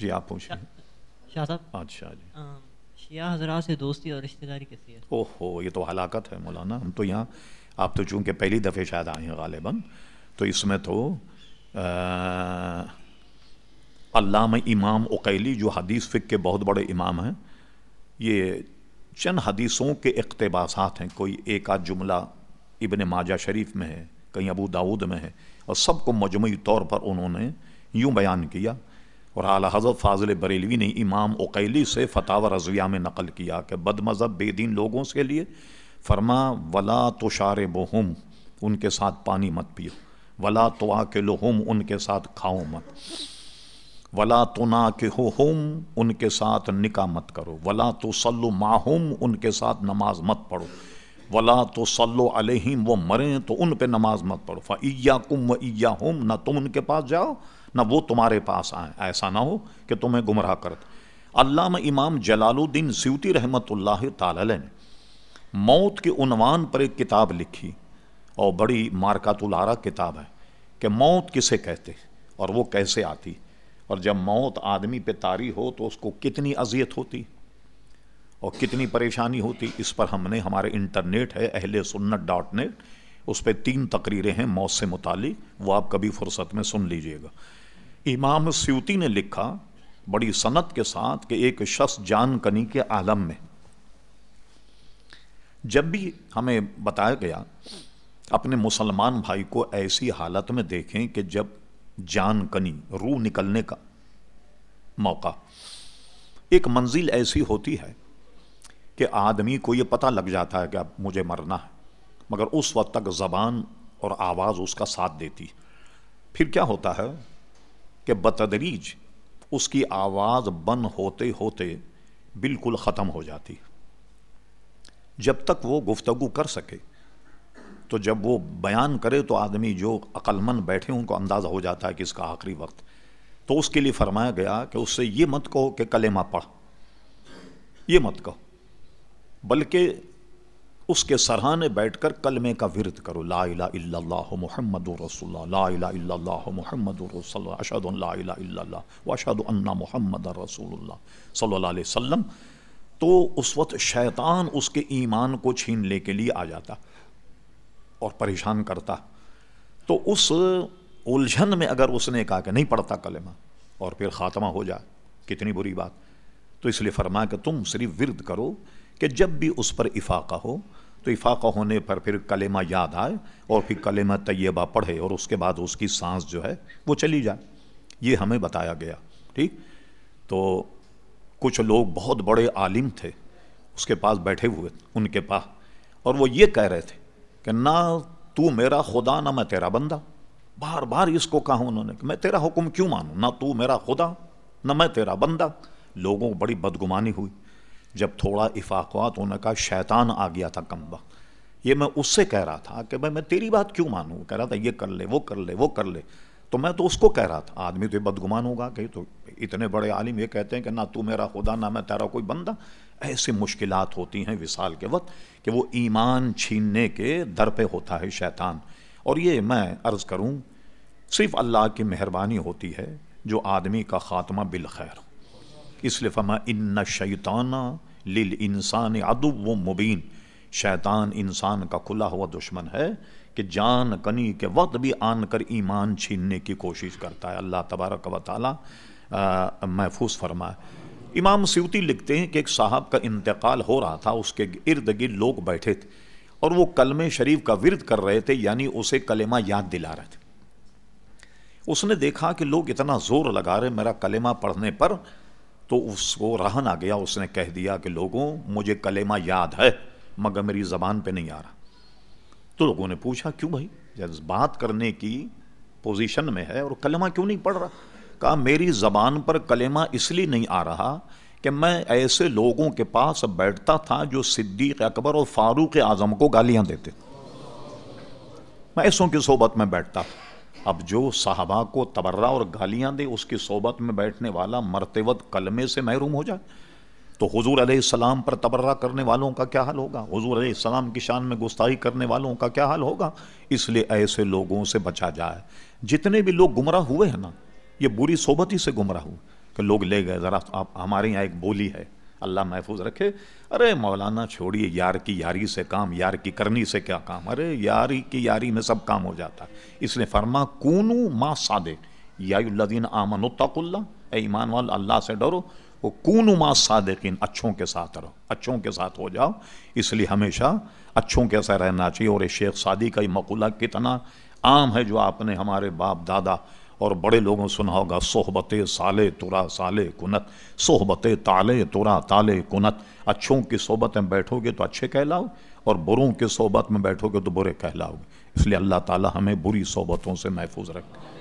جی آپ پوچھیں شاہ صاحب؟ اچھا جی۔ شیعہ حضرات سے دوستی اور رشتہ داری کیسی ہے؟ اوہ ہو یہ تو ہلاکت ہے مولانا۔ ہم تو یہاں آپ تو چونکہ پہلی دفعہ شاید آئے ہیں غالباً تو اس میں تو علامہ امام اقیلی جو حدیث فقہ کے بہت بڑے امام ہیں یہ چند حدیثوں کے اقتباسات ہیں۔ کوئی ایک آدھ جملہ ابن ماجہ شریف میں ہے کہیں ابو داود میں ہے اور سب کو مجموعی طور پر انہوں نے یوں بیان کیا۔ اور اعلیٰ حضرت فاضل بریلوی نے امام اقیلی سے فتح رضویہ میں نقل کیا کہ بد مذہب بے دین لوگوں کے لیے، فرما، ولا تشار بہم ان کے ساتھ پانی مت پیو۔ ولا تو آ کے ان کے ساتھ کھاؤ مت۔ ولا تو نا کے ہوم ان کے ساتھ نکاح مت کرو۔ ولا تو سلو ماہم ان کے ساتھ نماز مت پڑھو۔ ولا تو سلو علیہم وہ مریں تو ان پہ نماز مت پڑھو۔ فیا کم و ایا ہوم نہ تم ان کے پاس جاؤ، نہ وہ تمہارے پاس آئیں۔ ایسا نہ ہو کہ تمہیں گمراہ کرت علامہ امام جلال الدین سیوتی رحمۃ اللہ تعالی نے موت کے عنوان پر ایک کتاب لکھی، اور بڑی مارکات الارا کتاب ہے کہ موت کسے کہتے اور وہ کیسے آتی۔ اور جب موت آدمی پہ تاری ہو تو اس کو کتنی اذیت ہوتی۔ اور کتنی پریشانی ہوتی اس پر ہم نے ہمارے انٹرنیٹ ہے، اہل سنت ڈاٹ نیٹ، اس پہ تین تقریریں ہیں موت سے متعلق، وہ آپ کبھی فرصت میں سن لیجیے گا۔ امام سیوتی نے لکھا بڑی صنعت کے ساتھ کہ ایک شخص جان کنی کے عالم میں۔ جب بھی ہمیں بتایا گیا، اپنے مسلمان بھائی کو ایسی حالت میں دیکھیں کہ جب جان کنی، روح نکلنے کا موقع، ایک منزل ایسی ہوتی ہے کہ آدمی کو یہ پتہ لگ جاتا ہے کہ اب مجھے مرنا ہے، مگر اس وقت تک زبان اور آواز اس کا ساتھ دیتی۔ پھر کیا ہوتا ہے کہ بتدریج اس کی آواز بند ہوتے ہوتے بالکل ختم ہو جاتی۔ جب تک وہ گفتگو کر سکے، تو جب وہ بیان کرے تو آدمی جو عقلمند بیٹھے ان کو اندازہ ہو جاتا ہے کہ اس کا آخری وقت۔ تو اس کے لیے فرمایا گیا کہ اس سے یہ مت کہو کہ کلمہ پڑھ۔ یہ مت کہو۔ بلکہ اس کے سرحانے بیٹھ کر کلمے کا ورد کرو، لا الہ الا اللہ محمد رسول اللہ، لا الہ الا اللہ محمد رسول اللہ، اشہد ان لا الہ الا اللہ و اشہد ان محمد رسول اللہ صلی اللہ علیہ وسلم۔ تو اس وقت شیطان اس کے ایمان کو چھین لے کے لیے آ جاتا اور پریشان کرتا۔ تو اس الجھن میں اگر اس نے کہا کہ نہیں پڑھتا کلمہ اور پھر خاتمہ ہو جائے، کتنی بری بات۔ تو اس لیے فرمایا کہ تم صرف ورد کرو کہ جب بھی اس پر افاقہ ہو، تو افاقہ ہونے پر پھر کلمہ یاد آئے اور پھر کلمہ طیبہ پڑھے اور اس کے بعد اس کی سانس جو ہے وہ چلی جائے۔ یہ ہمیں بتایا گیا، ٹھیک؟ تو کچھ لوگ بہت بڑے عالم تھے، اس کے پاس بیٹھے ہوئے، ان کے پاس، اور وہ یہ کہہ رہے تھے کہ نہ تو میرا خدا، نہ میں تیرا بندہ۔ بار بار اس کو کہا انہوں نے کہ میں تیرا حکم کیوں مانوں؟ نہ تو میرا خدا، نہ میں تیرا بندہ۔ لوگوں کو بڑی بدگمانی ہوئی۔ جب تھوڑا افاق ہوا تو شیطان آ گیا تھا کم وقت۔ یہ میں اس سے کہہ رہا تھا کہ بھائی، میں تیری بات کیوں مانوں؟ کہہ رہا تھا، یہ کر لے، وہ کر لے، وہ کر لے۔ تو میں تو اس کو کہہ رہا تھا۔ آدمی تو یہ بدگمان ہوگا کہ تو اتنے بڑے عالم یہ کہتے ہیں کہ نہ تو میرا خدا، نہ میں تیرا کوئی بندہ۔ ایسی مشکلات ہوتی ہیں وصال کے وقت کہ وہ ایمان چھیننے کے در پہ ہوتا ہے شیطان۔ اور یہ میں عرض کروں، صرف اللہ کی مہربانی ہوتی ہے جو آدمی کا خاتمہ بالخیر ہو۔ اس لیے فما ان شیطانہ لل انسان ادب و مبین شیطان انسان کا کھلا ہوا دشمن ہے کہ جان کنی کے وقت بھی آن کر ایمان چھیننے کی کوشش کرتا ہے۔ اللہ تبارک و تعالی محفوظ فرمائے۔ امام سیوتی لکھتے ہیں کہ ایک صاحب کا انتقال ہو رہا تھا، اس کے ارد گرد لوگ بیٹھے تھے اور وہ کلمہ شریف کا ورد کر رہے تھے یعنی اسے کلمہ یاد دلا رہے تھے۔ اس نے دیکھا کہ لوگ اتنا زور لگا رہے، میرا کلمہ پڑھنے پر تو اس کو رہن آ گیا، اس نے کہہ دیا کہ لوگوں، مجھے کلمہ یاد ہے، مگر میری زبان پہ نہیں آ رہا۔ تو لوگوں نے پوچھا، کیوں بھائی؟ جب بات کرنے کی پوزیشن میں ہے اور کلمہ کیوں نہیں پڑھ رہا؟ کہا، میری زبان پر کلمہ اس لیے نہیں آ رہا کہ میں ایسے لوگوں کے پاس بیٹھتا تھا جو صدیق اکبر اور فاروق اعظم کو گالیاں دیتے۔ میں ایسوں کی صحبت میں بیٹھتا تھا۔ اب جو صحابہ کو تبرہ اور گالیاں دے، اس کی صحبت میں بیٹھنے والا مرتے وقت کلمے سے محروم ہو جائے۔ تو حضور علیہ السلام پر تبرہ کرنے والوں کا کیا حال ہوگا؟ حضور علیہ السلام کی شان میں گستاخی کرنے والوں کا کیا حال ہوگا؟ اس لیے ایسے لوگوں سے بچا جائے۔ جتنے بھی لوگ گمراہ ہوئے ہیں نا، یہ بری صحبت ہی سے گمراہ ہوئے۔ کہ لوگ لے گئے، ذرا آپ ہمارے یہاں ایک بولی ہے۔ اللہ محفوظ رکھے۔ ارے مولانا چھوڑیے، یار کی یاری سے کام، یار کی کرنی سے کیا کام؟ ارے یاری کی یاری میں سب کام ہو جاتا۔ ہے اس نے فرما کونو ما صادق یا الذین آمنوا، اتقوا اللہ۔ اے ایمان وال، اللہ سے ڈرو۔ وہ کونو ما صادقین، اچھوں کے ساتھ رہو۔ اچھوں کے ساتھ ہو جاؤ۔ اس لیے ہمیشہ اچھوں کے ساتھ رہنا چاہیے۔ اور شیخ سادی کا یہ مقولہ کتنا عام ہے جو آپ نے ہمارے باپ دادا اور بڑے لوگوں سنا ہوگا، صحبت سالے ترا سالے کنت، صحبت تالے ترا، تالے کنت۔ اچھوں کی صحبت میں بیٹھو گے تو اچھے کہلاؤ، اور بروں کی صحبت میں بیٹھو گے تو برے کہلاؤ۔ گے اس لیے اللہ تعالی ہمیں بری صحبتوں سے محفوظ رکھے۔